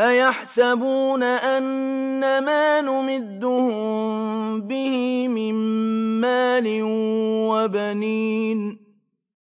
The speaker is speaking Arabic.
أَيَحْسَبُونَ أن ما نُمِدُّهُم بِهِ مِن مَّالٍ وَبَنِينَ